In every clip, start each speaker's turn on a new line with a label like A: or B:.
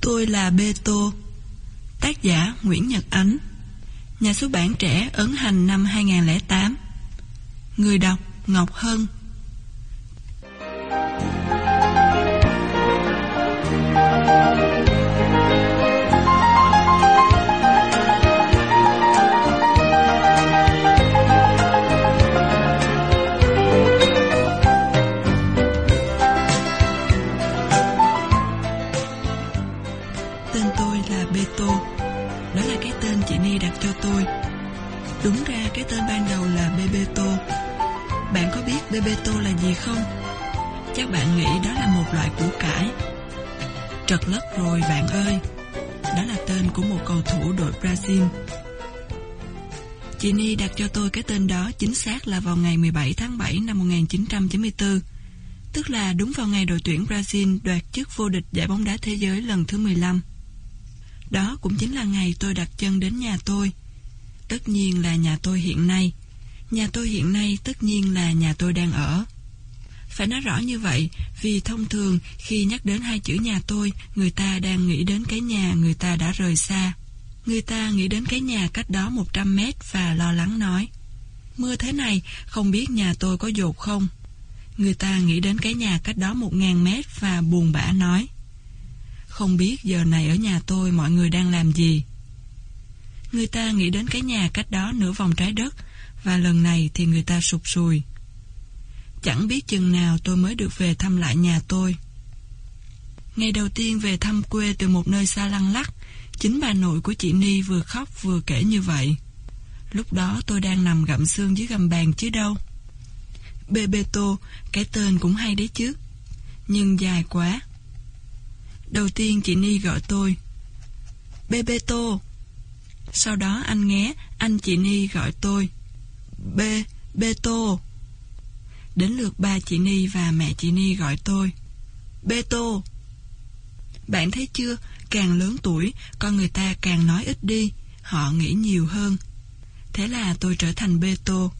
A: Tôi là Bê Tô Tác giả Nguyễn Nhật Ánh, Nhà xuất bản trẻ ấn hành năm 2008 Người đọc Ngọc Hân. Tên Bebeto là gì không? Chắc bạn nghĩ đó là một loại củ cải Trật lất rồi bạn ơi Đó là tên của một cầu thủ đội Brazil Chị Ni đặt cho tôi cái tên đó chính xác là vào ngày 17 tháng 7 năm 1994 Tức là đúng vào ngày đội tuyển Brazil đoạt chức vô địch giải bóng đá thế giới lần thứ 15 đó cũng chính là ngày tôi đặt chân đến nhà tôi. Tất nhiên là nhà tôi hiện nay. Nhà tôi hiện nay tất nhiên là nhà tôi đang ở. Phải nói rõ như vậy, vì thông thường khi nhắc đến hai chữ nhà tôi, người ta đang nghĩ đến cái nhà người ta đã rời xa. Người ta nghĩ đến cái nhà cách đó 100 mét và lo lắng nói. Mưa thế này, không biết nhà tôi có dột không? Người ta nghĩ đến cái nhà cách đó 1.000 mét và buồn bã nói. Không biết giờ này ở nhà tôi mọi người đang làm gì. Người ta nghĩ đến cái nhà cách đó nửa vòng trái đất, và lần này thì người ta sụp sùi. Chẳng biết chừng nào tôi mới được về thăm lại nhà tôi. Ngày đầu tiên về thăm quê từ một nơi xa lăng lắc, chính bà nội của chị Ni vừa khóc vừa kể như vậy. Lúc đó tôi đang nằm gặm xương dưới gầm bàn chứ đâu. Bebeto, cái tên cũng hay đấy chứ. Nhưng dài quá. Đầu tiên chị Ni gọi tôi Bebeto Sau đó anh nghe Anh chị Ni gọi tôi B. Bê, tô. Đến lượt ba chị Ni và mẹ chị Ni gọi tôi Beto Bạn thấy chưa? Càng lớn tuổi Con người ta càng nói ít đi Họ nghĩ nhiều hơn. Thế là tôi trở thành Beto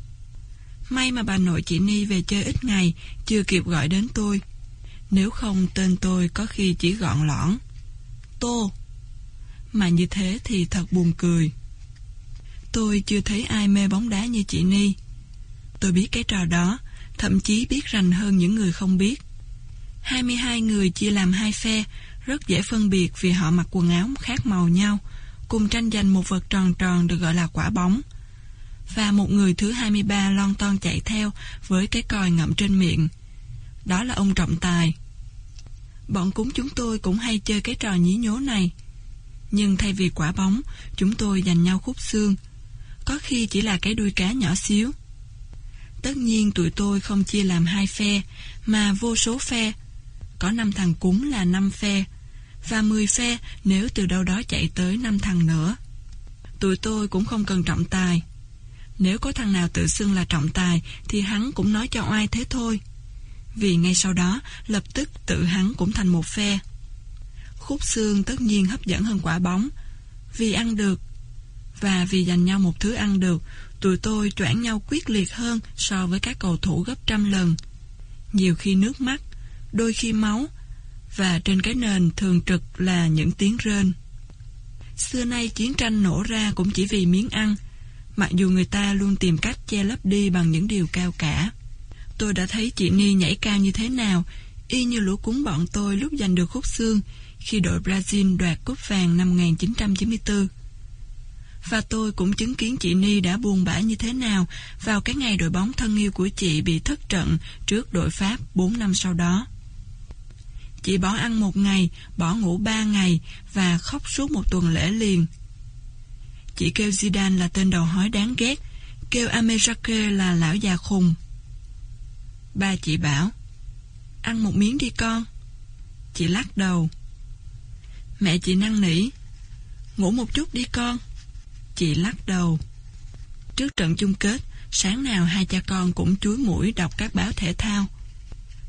A: May mà bà nội chị Ni về chơi ít ngày Chưa kịp gọi đến tôi. Nếu không tên tôi có khi chỉ gọn lõn Tô. Mà như thế thì thật buồn cười. Tôi chưa thấy ai mê bóng đá như chị Ni Tôi biết cái trò đó Thậm chí biết rành hơn những người không biết 22 người chia làm hai phe Rất dễ phân biệt vì họ mặc quần áo khác màu nhau Cùng tranh giành một vật tròn tròn được gọi là quả bóng Và một người thứ 23 lon ton chạy theo Với cái còi ngậm trên miệng đó là ông trọng tài. Bọn cúng chúng tôi cũng hay chơi cái trò nhí nhố này. Nhưng thay vì quả bóng, chúng tôi dành nhau khúc xương. Có khi chỉ là cái đuôi cá nhỏ xíu. Tất nhiên tụi tôi không chia làm hai phe, mà vô số phe. Có năm thằng cúng là năm phe, và mười phe nếu từ đâu đó chạy tới năm thằng nữa. Tụi tôi cũng không cần trọng tài. Nếu có thằng nào tự xưng là trọng tài thì hắn cũng nói cho oai thế thôi vì ngay sau đó lập tức tự hắn cũng thành một phe. Khúc xương tất nhiên hấp dẫn hơn quả bóng, vì ăn được, và vì dành nhau một thứ ăn được, tụi tôi choảng nhau quyết liệt hơn so với các cầu thủ gấp trăm lần. Nhiều khi nước mắt, đôi khi máu, và trên cái nền thường trực là những tiếng rên. Xưa nay chiến tranh nổ ra cũng chỉ vì miếng ăn, mặc dù người ta luôn tìm cách che lấp đi bằng những điều cao cả. Tôi đã thấy chị Ni nhảy cao như thế nào, y như lũ cúng bọn tôi lúc giành được khúc xương khi đội Brazil đoạt cúp vàng năm 1994. Và tôi cũng chứng kiến chị Ni đã buồn bã như thế nào vào cái ngày đội bóng thân yêu của chị bị thất trận trước đội Pháp 4 năm sau đó. Chị bỏ ăn một ngày, bỏ ngủ ba ngày và khóc suốt một tuần lễ liền. Chị kêu Zidane là tên đầu hói đáng ghét, kêu Amerake là lão già khùng. Ba chị bảo Ăn một miếng đi con Chị lắc đầu Mẹ chị năn nỉ Ngủ một chút đi con Chị lắc đầu Trước trận chung kết Sáng nào hai cha con cũng chuối mũi đọc các báo thể thao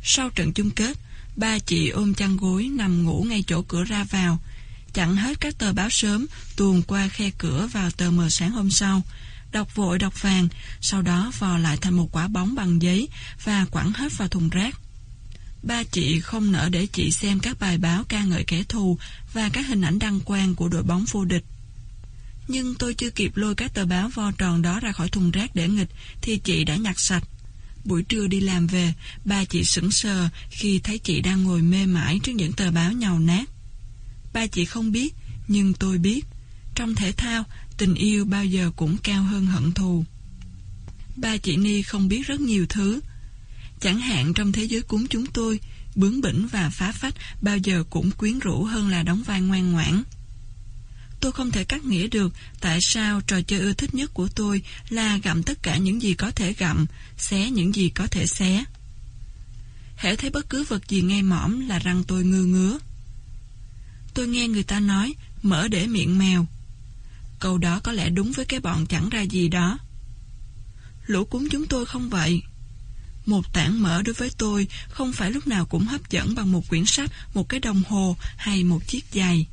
A: Sau trận chung kết Ba chị ôm chăn gối nằm ngủ ngay chỗ cửa ra vào Chặn hết các tờ báo sớm Tuồn qua khe cửa vào tờ mờ sáng hôm sau đọc vội đọc vàng, sau đó vò lại thành một quả bóng bằng giấy và quẳng hết vào thùng rác. Ba chị không nỡ để chị xem các bài báo ca ngợi kẻ thù và các hình ảnh đăng quang của đội bóng vô địch. Nhưng tôi chưa kịp lôi các tờ báo vo tròn đó ra khỏi thùng rác để nghịch thì chị đã nhặt sạch. Buổi trưa đi làm về, ba chị sững sờ khi thấy chị đang ngồi mê mải trước những tờ báo nhàu nát. Ba chị không biết, nhưng tôi biết. Trong thể thao, tình yêu bao giờ cũng cao hơn hận thù. Ba chị Ni không biết rất nhiều thứ. Chẳng hạn trong thế giới cúng chúng tôi, bướng bỉnh và phá phách bao giờ cũng quyến rũ hơn là đóng vai ngoan ngoãn. Tôi không thể cắt nghĩa được tại sao trò chơi ưa thích nhất của tôi là gặm tất cả những gì có thể gặm, xé những gì có thể xé. Hễ thấy bất cứ vật gì ngay mỏm là răng tôi ngư ngứa. Tôi nghe người ta nói, mở để miệng mèo. Câu đó có lẽ đúng với cái bọn chẳng ra gì đó. Lũ cúng chúng tôi không vậy. Một tảng mỡ đối với tôi không phải lúc nào cũng hấp dẫn bằng một quyển sách, một cái đồng hồ hay một chiếc giày.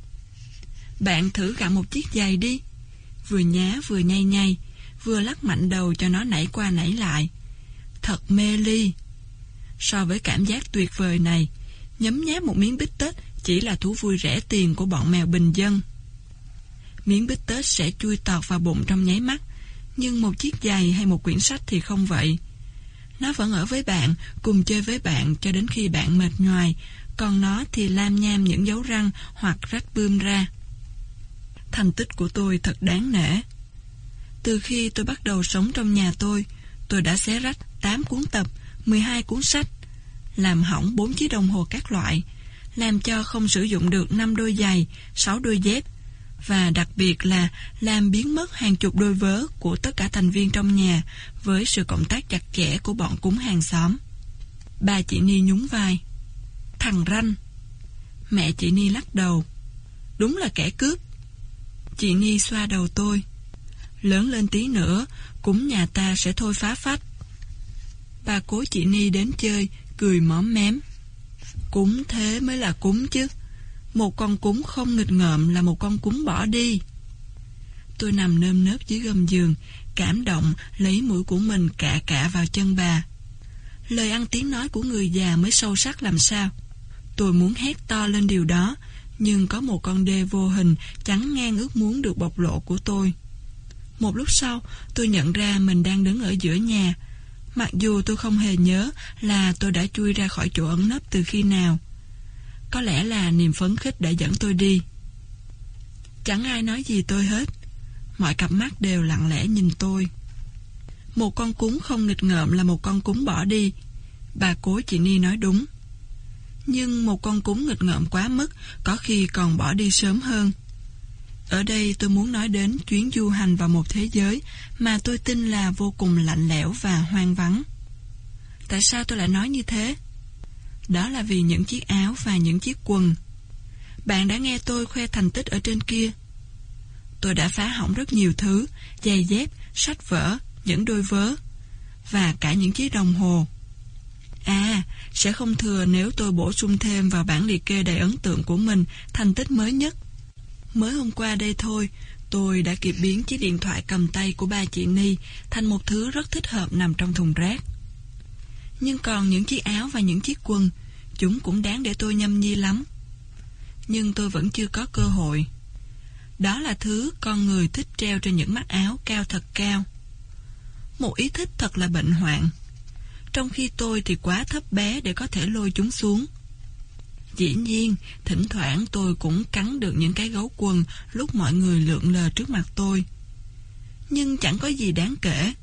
A: Bạn thử gặm một chiếc giày đi. Vừa nhá vừa nhay nhay vừa lắc mạnh đầu cho nó nảy qua nảy lại. Thật mê ly. So với cảm giác tuyệt vời này, nhấm nháp một miếng bít tết chỉ là thú vui rẻ tiền của bọn mèo bình dân. Miếng bít tết sẽ chui tọt vào bụng trong nháy mắt, nhưng một chiếc giày hay một quyển sách thì không vậy. Nó vẫn ở với bạn, cùng chơi với bạn cho đến khi bạn mệt nhoài, còn nó thì lam nham những dấu răng hoặc rách bươm ra. Thành tích của tôi thật đáng nể. Từ khi tôi bắt đầu sống trong nhà tôi, tôi đã xé rách 8 cuốn tập, 12 cuốn sách, làm hỏng 4 chiếc đồng hồ các loại, làm cho không sử dụng được 5 đôi giày, 6 đôi dép, và đặc biệt là làm biến mất hàng chục đôi vớ của tất cả thành viên trong nhà với sự cộng tác chặt chẽ của bọn cúng hàng xóm. Bà chị Ni nhún vai. Thằng ranh. Mẹ chị Ni lắc đầu. Đúng là kẻ cướp. Chị Ni xoa đầu tôi. Lớn lên tí nữa, cúng nhà ta sẽ thôi phá phách. Bà cố chị Ni đến chơi, cười móm mém. Cúng thế mới là cúng chứ. Một con cúng không nghịch ngợm là một con cúng bỏ đi. Tôi nằm nơm nớp dưới gầm giường, cảm động lấy mũi của mình cạ cạ vào chân bà. Lời ăn tiếng nói của người già mới sâu sắc làm sao. Tôi muốn hét to lên điều đó, nhưng có một con đê vô hình chắn ngang ước muốn được bộc lộ của tôi. Một lúc sau, tôi nhận ra mình đang đứng ở giữa nhà, mặc dù tôi không hề nhớ là tôi đã chui ra khỏi chỗ ẩn nấp từ khi nào. Có lẽ là niềm phấn khích đã dẫn tôi đi. Chẳng ai nói gì tôi hết. Mọi cặp mắt đều lặng lẽ nhìn tôi. Một con cúng không nghịch ngợm là một con cúng bỏ đi. Bà cố chị Ni nói đúng. Nhưng một con cúng nghịch ngợm quá mức có khi còn bỏ đi sớm hơn. Ở đây tôi muốn nói đến chuyến du hành vào một thế giới mà tôi tin là vô cùng lạnh lẽo và hoang vắng. Tại sao tôi lại nói như thế? Đó là vì những chiếc áo và những chiếc quần. Bạn đã nghe tôi khoe thành tích ở trên kia. Tôi đã phá hỏng rất nhiều thứ, giày dép, sách vở, những đôi vớ, và cả những chiếc đồng hồ. À, sẽ không thừa nếu tôi bổ sung thêm vào bản liệt kê đầy ấn tượng của mình thành tích mới nhất. Mới hôm qua đây thôi, tôi đã kịp biến chiếc điện thoại cầm tay của ba chị Ni thành một thứ rất thích hợp nằm trong thùng rác. Nhưng còn những chiếc áo và những chiếc quần, chúng cũng đáng để tôi nhâm nhi lắm. Nhưng tôi vẫn chưa có cơ hội. Đó là thứ con người thích treo trên những mắt áo cao thật cao. Một ý thích thật là bệnh hoạn. Trong khi tôi thì quá thấp bé để có thể lôi chúng xuống. Dĩ nhiên, thỉnh thoảng tôi cũng cắn được những cái gấu quần lúc mọi người lượn lờ trước mặt tôi. Nhưng chẳng có gì đáng kể.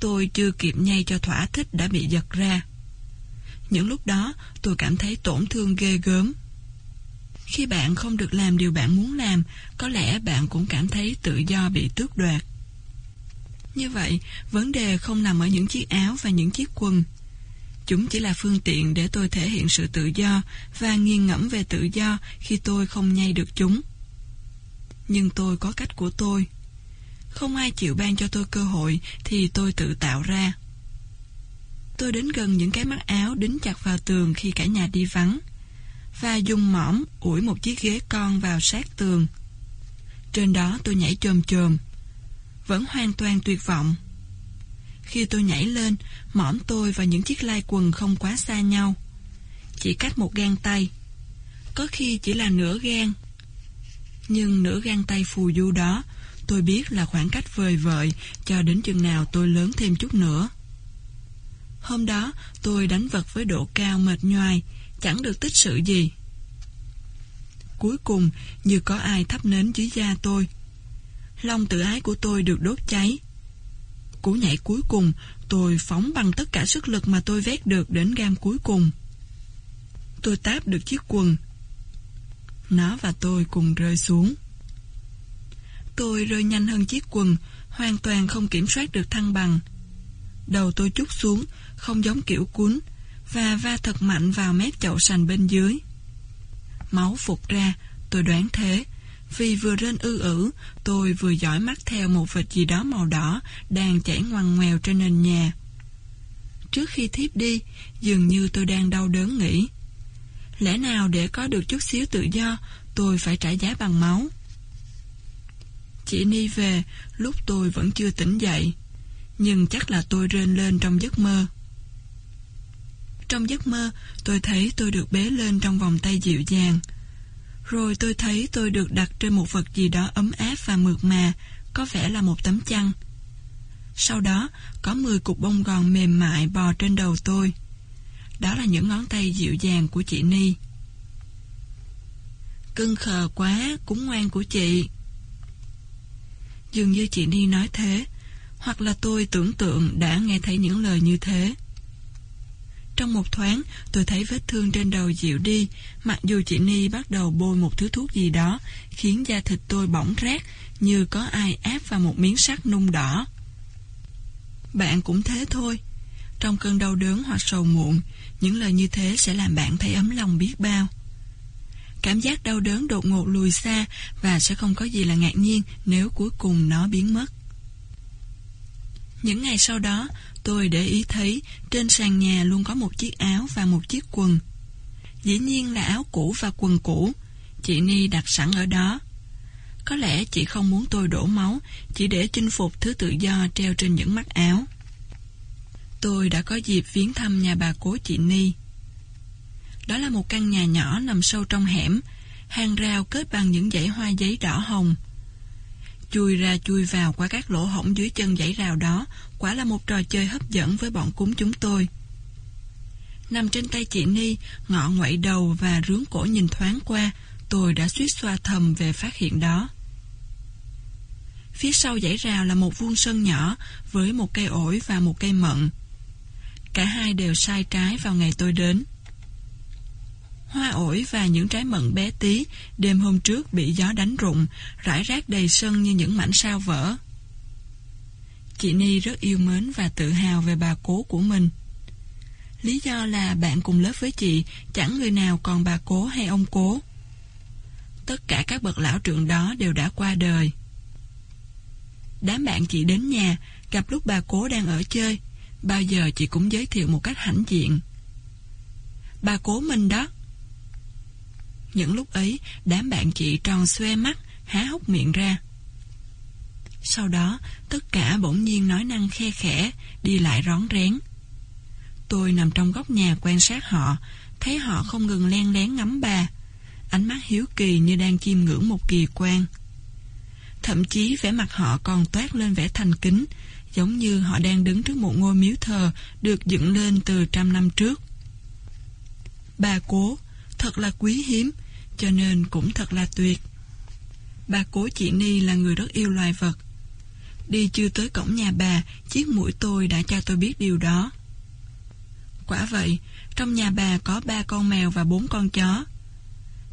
A: Tôi chưa kịp nhay cho thỏa thích đã bị giật ra. Những lúc đó tôi cảm thấy tổn thương ghê gớm. Khi bạn không được làm điều bạn muốn làm, có lẽ bạn cũng cảm thấy tự do bị tước đoạt. Như vậy, vấn đề không nằm ở những chiếc áo và những chiếc quần. Chúng chỉ là phương tiện để tôi thể hiện sự tự do và nghiêng ngẫm về tự do khi tôi không nhay được chúng. Nhưng tôi có cách của tôi. Không ai chịu ban cho tôi cơ hội thì tôi tự tạo ra. Tôi đến gần những cái mắt áo đính chặt vào tường khi cả nhà đi vắng và dùng mỏm ủi một chiếc ghế con vào sát tường. Trên đó tôi nhảy chồm chồm, vẫn hoàn toàn tuyệt vọng. Khi tôi nhảy lên, mõm tôi và những chiếc lai quần không quá xa nhau. chỉ cách một gang tay. Có khi chỉ là nửa gan. Nhưng nửa gan tay phù du đó, tôi biết là khoảng cách vời vợi cho đến chừng nào tôi lớn thêm chút nữa. Hôm đó, tôi đánh vật với độ cao mệt nhoài, chẳng được tích sự gì. Cuối cùng, như có ai thắp nến dưới da tôi. Lòng tự ái của tôi được đốt cháy. Cú nhảy cuối cùng, tôi phóng bằng tất cả sức lực mà tôi vét được đến gam cuối cùng. Tôi táp được chiếc quần. Nó và tôi cùng rơi xuống. Tôi rơi nhanh hơn chiếc quần, hoàn toàn không kiểm soát được thăng bằng. Đầu tôi chút xuống, không giống kiểu cuốn, và va thật mạnh vào mép chậu sành bên dưới. Máu phục ra, tôi đoán thế. Vì vừa rên ư ử, tôi vừa dõi mắt theo một vệt gì đó màu đỏ đang chảy ngoằn ngoèo trên nền nhà. Trước khi thiếp đi, dường như tôi đang đau đớn nghĩ. Lẽ nào để có được chút xíu tự do, tôi phải trả giá bằng máu? Chị Ni về, lúc tôi vẫn chưa tỉnh dậy. Nhưng chắc là tôi rên lên trong giấc mơ. Trong giấc mơ, tôi thấy tôi được bế lên trong vòng tay dịu dàng. Rồi tôi thấy tôi được đặt trên một vật gì đó ấm áp và mượt mà, có vẻ là một tấm chăn. Sau đó, có 10 cục bông gòn mềm mại bò trên đầu tôi. Đó là những ngón tay dịu dàng của chị Ni. Cưng khờ quá, cúng ngoan của chị. Dường như chị Ni nói thế, hoặc là tôi tưởng tượng đã nghe thấy những lời như thế. Trong một thoáng, tôi thấy vết thương trên đầu dịu đi, mặc dù chị Ni bắt đầu bôi một thứ thuốc gì đó, khiến da thịt tôi bỏng rát, như có ai áp vào một miếng sắt nung đỏ. Bạn cũng thế thôi. Trong cơn đau đớn hoặc sầu muộn, những lời như thế sẽ làm bạn thấy ấm lòng biết bao. Cảm giác đau đớn đột ngột lùi xa và sẽ không có gì là ngạc nhiên nếu cuối cùng nó biến mất. Những ngày sau đó, tôi để ý thấy trên sàn nhà luôn có một chiếc áo và một chiếc quần. Dĩ nhiên là áo cũ và quần cũ, chị Ni đặt sẵn ở đó. Có lẽ chị không muốn tôi đổ máu, chỉ để chinh phục thứ tự do treo trên những mắt áo. Tôi đã có dịp viếng thăm nhà bà cố chị Ni. Đó là một căn nhà nhỏ nằm sâu trong hẻm, hàng rào kết bằng những dãy hoa giấy đỏ hồng. Chui ra chui vào qua các lỗ hổng dưới chân dãy rào đó, quả là một trò chơi hấp dẫn với bọn cúng chúng tôi. Nằm trên tay chị Ni, ngọ ngoậy đầu và rướng cổ nhìn thoáng qua, tôi đã suýt xoa thầm về phát hiện đó. Phía sau dãy rào là một vuông sân nhỏ với một cây ổi và một cây mận. Cả hai đều sai trái vào ngày tôi đến. Hoa ổi và những trái mận bé tí đêm hôm trước bị gió đánh rụng, rải rác đầy sân như những mảnh sao vỡ. Chị Ni rất yêu mến và tự hào về bà cố của mình. Lý do là bạn cùng lớp với chị, chẳng người nào còn bà cố hay ông cố. Tất cả các bậc lão trưởng đó đều đã qua đời. Đám bạn chị đến nhà, gặp lúc bà cố đang ở chơi, bao giờ chị cũng giới thiệu một cách hãnh diện. Bà cố mình đó. Những lúc ấy, đám bạn chị tròn xoe mắt, há hốc miệng ra. Sau đó, tất cả bỗng nhiên nói năng khe khẽ, đi lại rón rén. Tôi nằm trong góc nhà quan sát họ, thấy họ không ngừng len lén ngắm bà. Ánh mắt hiếu kỳ như đang chiêm ngưỡng một kỳ quan. Thậm chí vẻ mặt họ còn toát lên vẻ thành kính, giống như họ đang đứng trước một ngôi miếu thờ được dựng lên từ trăm năm trước. Bà cố, thật là quý hiếm, cho nên cũng thật là tuyệt. Bà cố chị Ni là người rất yêu loài vật. Đi chưa tới cổng nhà bà, chiếc mũi tôi đã cho tôi biết điều đó. Quả vậy, trong nhà bà có ba con mèo và bốn con chó.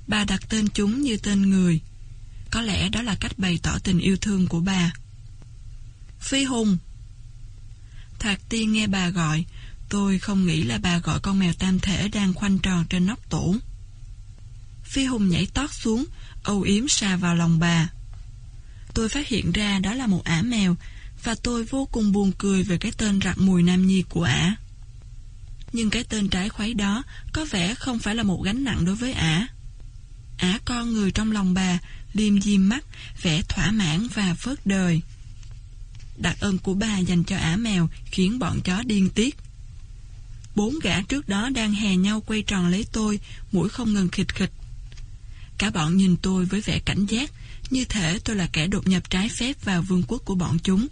A: Bà đặt tên chúng như tên người. Có lẽ đó là cách bày tỏ tình yêu thương của bà. Phi Hùng Thạc tiên nghe bà gọi, tôi không nghĩ là bà gọi con mèo tam thể đang khoanh tròn trên nóc tủ. Phi Hùng nhảy tót xuống, âu yếm xà vào lòng bà. Tôi phát hiện ra đó là một ả mèo, và tôi vô cùng buồn cười về cái tên rặc mùi nam nhi của ả. Nhưng cái tên trái khuấy đó có vẻ không phải là một gánh nặng đối với ả. Ả con người trong lòng bà, liêm diêm mắt, vẻ thỏa mãn và phớt đời. Đặc ơn của bà dành cho ả mèo khiến bọn chó điên tiết. Bốn gã trước đó đang hè nhau quay tròn lấy tôi, mũi không ngừng khịch khịch. Cả bọn nhìn tôi với vẻ cảnh giác, như thể tôi là kẻ đột nhập trái phép vào vương quốc của bọn chúng.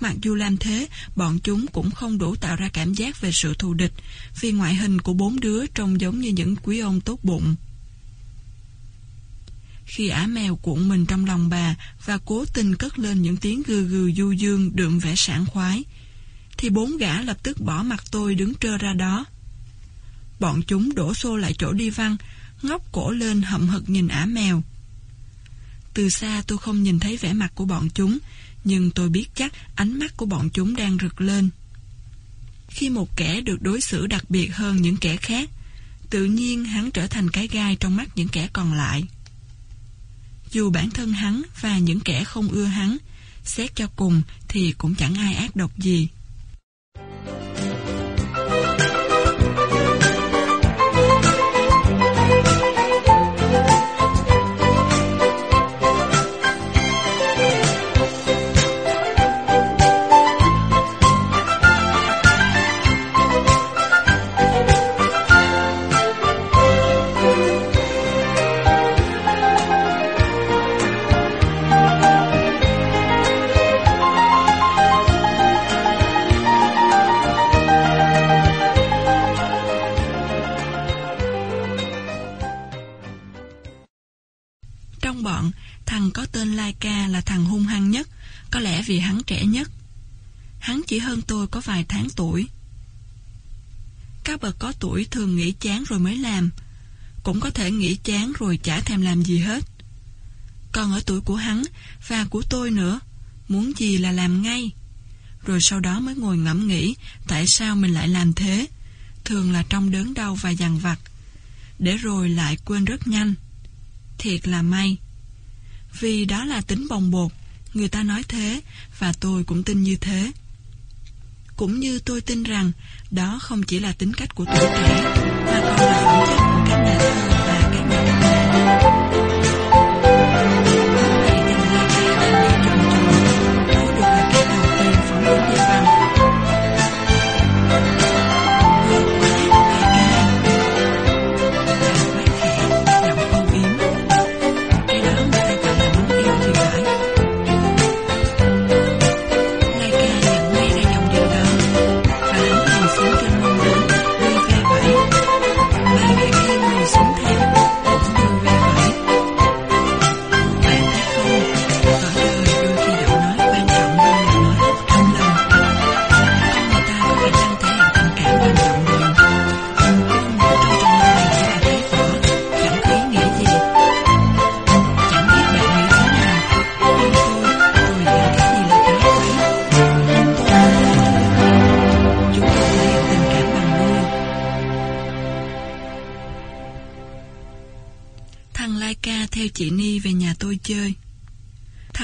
A: Mặc dù làm thế, bọn chúng cũng không đủ tạo ra cảm giác về sự thù địch, vì ngoại hình của bốn đứa trông giống như những quý ông tốt bụng. Khi ả mèo cuộn mình trong lòng bà và cố tình cất lên những tiếng gừ gừ du dương đượm vẻ sảng khoái, thì bốn gã lập tức bỏ mặt tôi đứng trơ ra đó. Bọn chúng đổ xô lại chỗ đi văn, ngóc cổ lên hậm hực nhìn ả mèo. Từ xa tôi không nhìn thấy vẻ mặt của bọn chúng, nhưng tôi biết chắc ánh mắt của bọn chúng đang rực lên. Khi một kẻ được đối xử đặc biệt hơn những kẻ khác, tự nhiên hắn trở thành cái gai trong mắt những kẻ còn lại. Dù bản thân hắn và những kẻ không ưa hắn, xét cho cùng thì cũng chẳng ai ác độc gì. Chỉ hơn tôi có vài tháng tuổi. Các bậc có tuổi thường nghĩ chán rồi mới làm, cũng có thể nghĩ chán rồi chả thèm làm gì hết. Còn ở tuổi của hắn, và của tôi nữa, muốn gì là làm ngay. Rồi sau đó mới ngồi ngẫm nghĩ tại sao mình lại làm thế, thường là trong đớn đau và dằn vặt, để rồi lại quên rất nhanh. Thiệt là may. Vì đó là tính bồng bột, người ta nói thế, và tôi cũng tin như thế. Cũng như tôi tin rằng đó không chỉ là tính cách của tuổi trẻ, mà còn là phẩm chất của các nhà thơ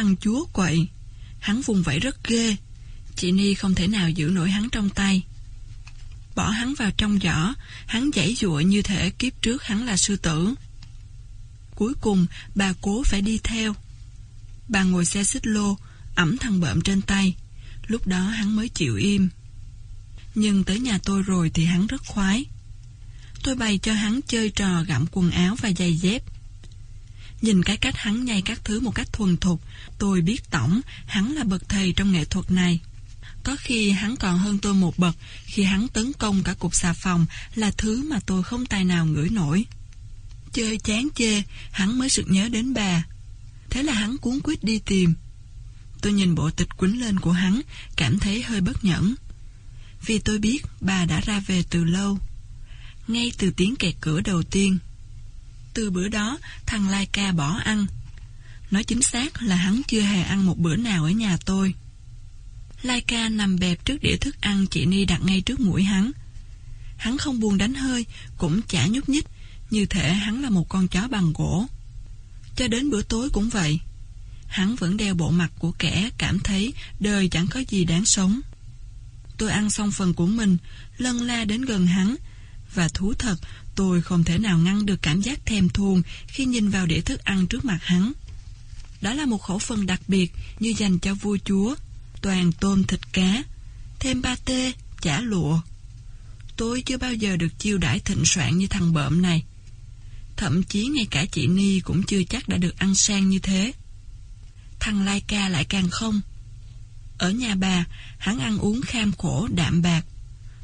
A: Thằng chúa quậy, hắn vùng vẫy rất ghê. Chị Ni không thể nào giữ nổi hắn trong tay. Bỏ hắn vào trong giỏ, hắn giãy dụa như thể kiếp trước hắn là sư tử. Cuối cùng, bà cố phải đi theo. Bà ngồi xe xích lô, ẩm thằng bợm trên tay. Lúc đó hắn mới chịu im. Nhưng tới nhà tôi rồi thì hắn rất khoái. Tôi bày cho hắn chơi trò gặm quần áo và giày dép. Nhìn cái cách hắn nhai các thứ một cách thuần thục, tôi biết tổng hắn là bậc thầy trong nghệ thuật này. Có khi hắn còn hơn tôi một bậc khi hắn tấn công cả cục xà phòng là thứ mà tôi không tài nào ngửi nổi. Chơi chán chê, hắn mới sực nhớ đến bà. Thế là hắn cuốn quyết đi tìm. Tôi nhìn bộ tịch quýnh lên của hắn, cảm thấy hơi bất nhẫn. Vì tôi biết bà đã ra về từ lâu. Ngay từ tiếng kẹt cửa đầu tiên. Từ bữa đó, thằng Lai Ca bỏ ăn. Nói chính xác là hắn chưa hề ăn một bữa nào ở nhà tôi. Lai Ca nằm bẹp trước đĩa thức ăn chị Ni đặt ngay trước mũi hắn. Hắn không buồn đánh hơi, cũng chả nhúc nhích, như thể hắn là một con chó bằng gỗ. Cho đến bữa tối cũng vậy. Hắn vẫn đeo bộ mặt của kẻ cảm thấy đời chẳng có gì đáng sống. Tôi ăn xong phần của mình, lân la đến gần hắn, và thú thật, tôi không thể nào ngăn được cảm giác thèm thuồng khi nhìn vào đĩa thức ăn trước mặt hắn. Đó là một khẩu phần đặc biệt như dành cho vua chúa, toàn tôm thịt cá, thêm ba tê, chả lụa. Tôi chưa bao giờ được chiêu đãi thịnh soạn như thằng bợm này. Thậm chí ngay cả chị Ni cũng chưa chắc đã được ăn sang như thế. Thằng Lai Ca lại càng không. Ở nhà bà, hắn ăn uống kham khổ, đạm bạc.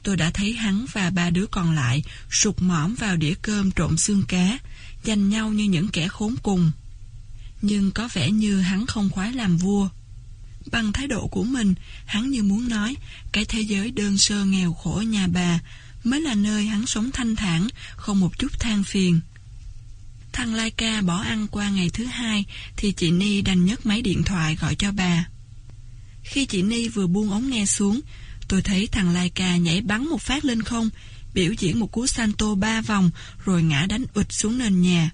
A: Tôi đã thấy hắn và ba đứa còn lại sụt mõm vào đĩa cơm trộn xương cá, giành nhau như những kẻ khốn cùng. Nhưng có vẻ như hắn không khoái làm vua. Bằng thái độ của mình, hắn như muốn nói, cái thế giới đơn sơ nghèo khổ nhà bà mới là nơi hắn sống thanh thản, không một chút than phiền. Thằng Lai Ca bỏ ăn qua ngày thứ hai, thì chị Ni đành nhấc máy điện thoại gọi cho bà. Khi chị Ni vừa buông ống nghe xuống, tôi thấy thằng Laika nhảy bắn một phát lên không, biểu diễn một cú santo ba vòng, rồi ngã đánh ụt xuống nền nhà.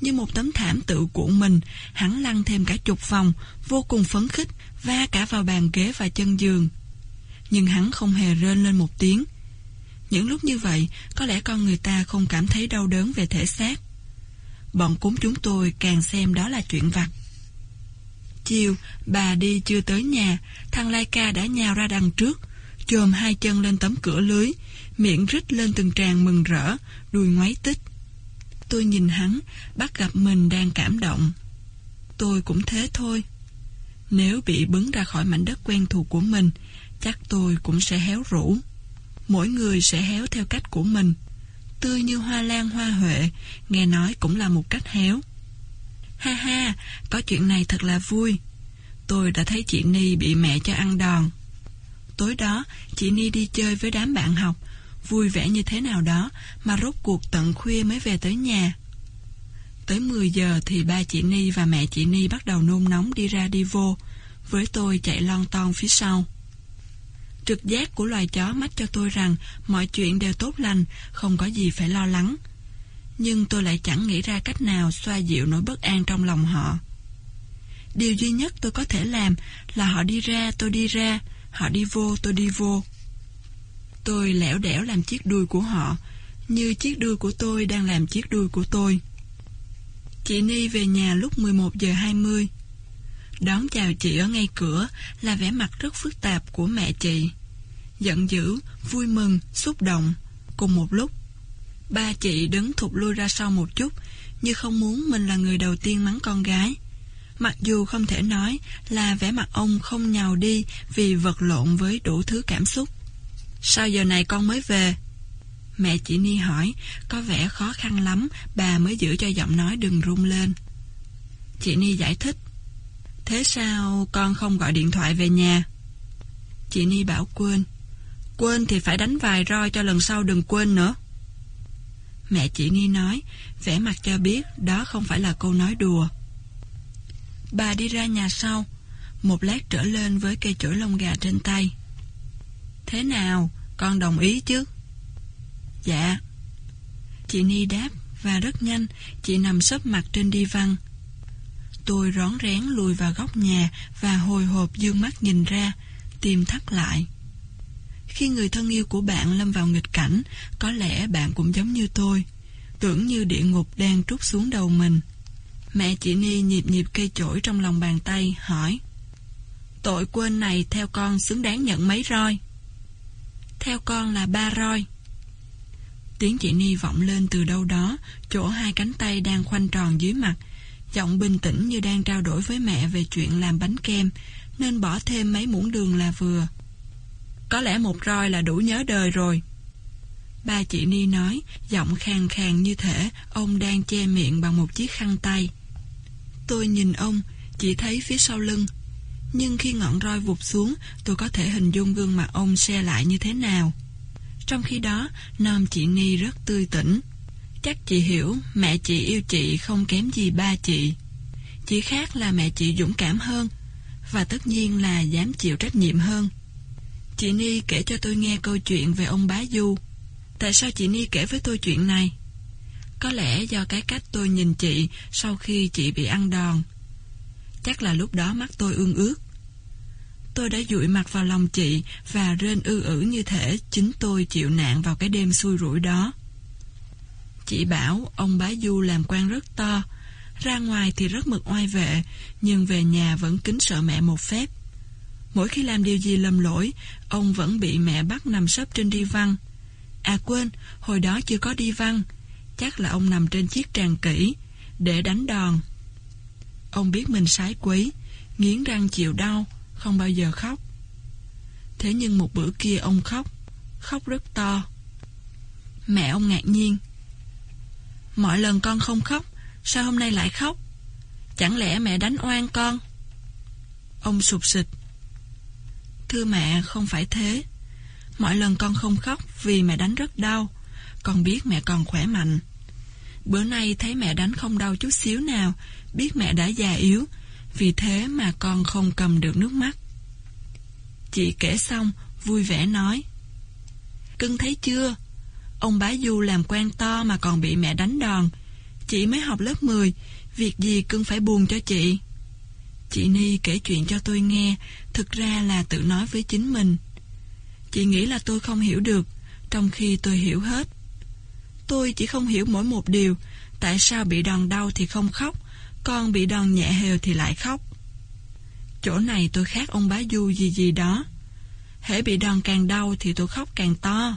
A: Như một tấm thảm tự cuộn mình, hắn lăn thêm cả chục vòng, vô cùng phấn khích, va cả vào bàn ghế và chân giường. Nhưng hắn không hề rên lên một tiếng. Những lúc như vậy, có lẽ con người ta không cảm thấy đau đớn về thể xác. Bọn cúng chúng tôi càng xem đó là chuyện vặt. Chiều, bà đi chưa tới nhà, thằng Lai Ca đã nhào ra đằng trước, chồm hai chân lên tấm cửa lưới, miệng rít lên từng tràng mừng rỡ, đuôi ngoáy tích. Tôi nhìn hắn, bắt gặp mình đang cảm động. Tôi cũng thế thôi. Nếu bị bứng ra khỏi mảnh đất quen thuộc của mình, chắc tôi cũng sẽ héo rũ. Mỗi người sẽ héo theo cách của mình. Tươi như hoa lan hoa huệ, nghe nói cũng là một cách héo. Ha ha, có chuyện này thật là vui. Tôi đã thấy chị Ni bị mẹ cho ăn đòn. Tối đó, chị Ni đi chơi với đám bạn học, vui vẻ như thế nào đó mà rốt cuộc tận khuya mới về tới nhà. Tới 10 giờ thì ba chị Ni và mẹ chị Ni bắt đầu nôn nóng đi ra đi vô, với tôi chạy lon ton phía sau. Trực giác của loài chó mách cho tôi rằng mọi chuyện đều tốt lành, không có gì phải lo lắng. Nhưng tôi lại chẳng nghĩ ra cách nào xoa dịu nỗi bất an trong lòng họ. Điều duy nhất tôi có thể làm là họ đi ra tôi đi ra, họ đi vô tôi đi vô. Tôi lẻo đẻo làm chiếc đuôi của họ, như chiếc đuôi của tôi đang làm chiếc đuôi của tôi. Chị Ni về nhà lúc 11 giờ 20. Đón chào chị ở ngay cửa là vẻ mặt rất phức tạp của mẹ chị. Giận dữ, vui mừng, xúc động, cùng một lúc. Ba chị đứng thụt lui ra sau một chút, như không muốn mình là người đầu tiên mắng con gái. Mặc dù không thể nói là vẻ mặt ông không nhào đi vì vật lộn với đủ thứ cảm xúc. Sao giờ này con mới về? Mẹ chị Ni hỏi, có vẻ khó khăn lắm, bà mới giữ cho giọng nói đừng rung lên. Chị Ni giải thích, thế sao con không gọi điện thoại về nhà? Chị Ni bảo quên. Quên thì phải đánh vài roi cho lần sau đừng quên nữa. Mẹ chị Ni nói, vẻ mặt cho biết đó không phải là câu nói đùa. Bà đi ra nhà sau, một lát trở lên với cây chổi lông gà trên tay. Thế nào, con đồng ý chứ? Dạ. Chị Ni đáp, và rất nhanh, chị nằm sấp mặt trên đi văn. Tôi rón rén lùi vào góc nhà và hồi hộp dương mắt nhìn ra, tìm thắt lại. Khi người thân yêu của bạn lâm vào nghịch cảnh, có lẽ bạn cũng giống như tôi, tưởng như địa ngục đang trút xuống đầu mình. Mẹ chị Ni nhịp nhịp cây chổi trong lòng bàn tay, hỏi Tội quên này theo con xứng đáng nhận mấy roi? Theo con là ba roi. Tiếng chị Ni vọng lên từ đâu đó, chỗ hai cánh tay đang khoanh tròn dưới mặt, giọng bình tĩnh như đang trao đổi với mẹ về chuyện làm bánh kem, nên bỏ thêm mấy muỗng đường là vừa. Có lẽ một roi là đủ nhớ đời rồi. Ba chị Ni nói, giọng khàn khàn như thể ông đang che miệng bằng một chiếc khăn tay. Tôi nhìn ông, chỉ thấy phía sau lưng. Nhưng khi ngọn roi vụt xuống, tôi có thể hình dung gương mặt ông xe lại như thế nào. Trong khi đó, nam chị Ni rất tươi tỉnh. Chắc chị hiểu mẹ chị yêu chị không kém gì ba chị. Chỉ khác là mẹ chị dũng cảm hơn, và tất nhiên là dám chịu trách nhiệm hơn. Chị Ni kể cho tôi nghe câu chuyện về ông bá Du. Tại sao chị Ni kể với tôi chuyện này? Có lẽ do cái cách tôi nhìn chị sau khi chị bị ăn đòn. Chắc là lúc đó mắt tôi ương ướt. Tôi đã dụi mặt vào lòng chị và rên ư ử như thể chính tôi chịu nạn vào cái đêm xui rủi đó. Chị bảo ông bá Du làm quan rất to, ra ngoài thì rất mực oai vệ, nhưng về nhà vẫn kính sợ mẹ một phép. Mỗi khi làm điều gì lầm lỗi, ông vẫn bị mẹ bắt nằm sấp trên đi văn. À quên, hồi đó chưa có đi văn. Chắc là ông nằm trên chiếc tràng kỹ, để đánh đòn. Ông biết mình sái quấy, nghiến răng chịu đau, không bao giờ khóc. Thế nhưng một bữa kia ông khóc, khóc rất to. Mẹ ông ngạc nhiên. Mọi lần con không khóc, sao hôm nay lại khóc? Chẳng lẽ mẹ đánh oan con? Ông sụp sịch. Thưa mẹ, không phải thế. Mọi lần con không khóc vì mẹ đánh rất đau. Con biết mẹ còn khỏe mạnh. Bữa nay thấy mẹ đánh không đau chút xíu nào, biết mẹ đã già yếu, vì thế mà con không cầm được nước mắt. Chị kể xong, vui vẻ nói. Cưng thấy chưa? Ông bá Du làm quan to mà còn bị mẹ đánh đòn. Chị mới học lớp 10, việc gì cưng phải buồn cho chị. Chị Ni kể chuyện cho tôi nghe, thực ra là tự nói với chính mình. Chị nghĩ là tôi không hiểu được, trong khi tôi hiểu hết. Tôi chỉ không hiểu mỗi một điều, tại sao bị đòn đau thì không khóc, còn bị đòn nhẹ hều thì lại khóc. Chỗ này tôi khác ông bá Du gì gì đó. Hễ bị đòn càng đau thì tôi khóc càng to.